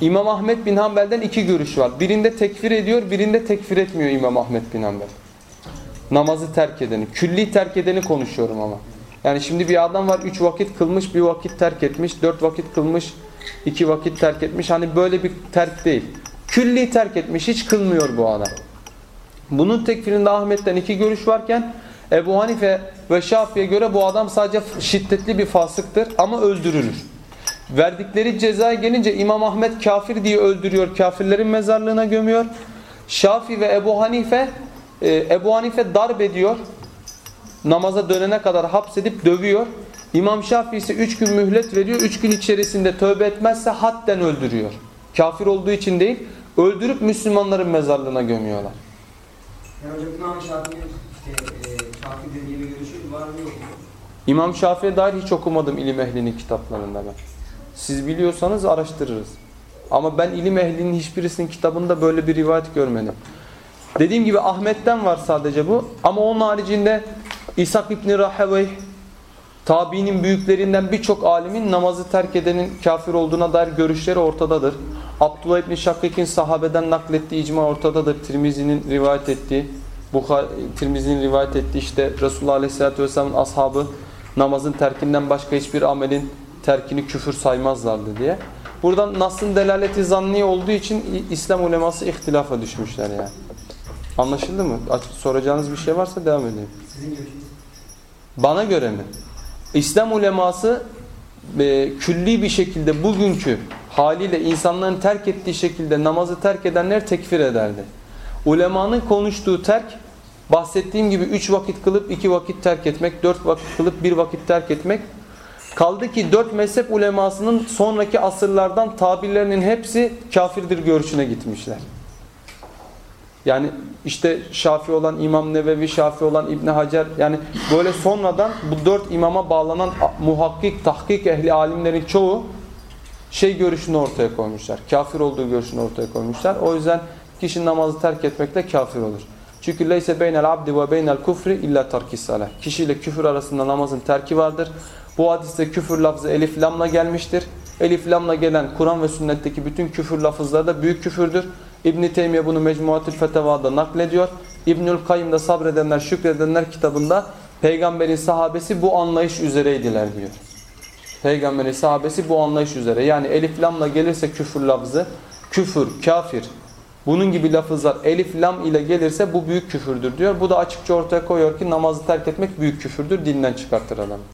İmam Ahmet bin Hanbel'den iki görüş var. Birinde tekfir ediyor, birinde tekfir etmiyor İmam Ahmet bin Hanbel. Namazı terk edeni. Külli terk edeni konuşuyorum ama. Yani şimdi bir adam var üç vakit kılmış, bir vakit terk etmiş, dört vakit kılmış, iki vakit terk etmiş. Hani böyle bir terk değil. Külli terk etmiş, hiç kılmıyor bu adam. Bunun tekfirinde Ahmet'ten iki görüş varken Ebu Hanife ve Şafi'ye göre bu adam sadece şiddetli bir fasıktır ama öldürülür. Verdikleri cezaya gelince İmam Ahmet kafir diye öldürüyor, kafirlerin mezarlığına gömüyor. Şafi ve Ebu Hanife e, Ebu Hanife darp ediyor. Namaza dönene kadar hapsedip dövüyor. İmam Şafii ise üç gün mühlet veriyor. Üç gün içerisinde tövbe etmezse hatten öldürüyor. Kafir olduğu için değil, öldürüp Müslümanların mezarlığına gömüyorlar. Yani hocam İmam Şafii'nin işte e, görüşü var mı yok mu? İmam Şafii'ye dair hiç okumadım ilim ehlinin kitaplarında ben. Siz biliyorsanız araştırırız. Ama ben ilim ehlinin hiçbirisinin kitabında böyle bir rivayet görmedim. Dediğim gibi Ahmet'ten var sadece bu. Ama onun haricinde İshak İbni Raheveyh, tabiinin büyüklerinden birçok alimin namazı terk edenin kafir olduğuna dair görüşleri ortadadır. Abdullah İbni Şakik'in sahabeden naklettiği icma ortadadır. Tirmizi'nin rivayet ettiği, Bukhari, Tirmizi'nin rivayet ettiği işte Resulullah Aleyhisselatü Vesselam'ın ashabı namazın terkinden başka hiçbir amelin terkini küfür saymazlardı diye. Buradan Nas'ın delaleti zanni olduğu için İslam uleması ihtilafa düşmüşler yani. Anlaşıldı mı? Soracağınız bir şey varsa devam edeyim. Sizin görüşünüz. Bana göre mi? İslam uleması e, külli bir şekilde bugünkü haliyle insanların terk ettiği şekilde namazı terk edenler tekfir ederdi. Ulemanın konuştuğu terk bahsettiğim gibi üç vakit kılıp iki vakit terk etmek, dört vakit kılıp bir vakit terk etmek. Kaldı ki dört mezhep ulemasının sonraki asırlardan tabirlerinin hepsi kafirdir görüşüne gitmişler. Yani işte Şafi olan İmam Nevevi, Şafi olan İbn Hacer yani böyle sonradan bu dört imama bağlanan muhakkik, tahkik ehli alimlerin çoğu şey görüşünü ortaya koymuşlar. Kafir olduğu görüşünü ortaya koymuşlar. O yüzden kişi namazı terk etmekle kafir olur. Çünkü leyse beynel abdi ve beynel kufri illa terkis salah. Kişiyle küfür arasında namazın terki vardır. Bu hadiste küfür lafzı elif lamla gelmiştir. Elif lamla gelen Kur'an ve sünnetteki bütün küfür lafızları da büyük küfürdür. İbn Teymiye bunu Mecmuatül Feteva'da naklediyor. İbnül Kayyım'da sabredenler, şükredenler kitabında peygamberin sahabesi bu anlayış üzereydiler diyor. Peygamberin sahabesi bu anlayış üzere. Yani elif lamla gelirse küfür lafzı, küfür, kafir. Bunun gibi lafızlar elif lam ile gelirse bu büyük küfürdür diyor. Bu da açıkça ortaya koyuyor ki namazı terk etmek büyük küfürdür, dinden çıkartır adamı.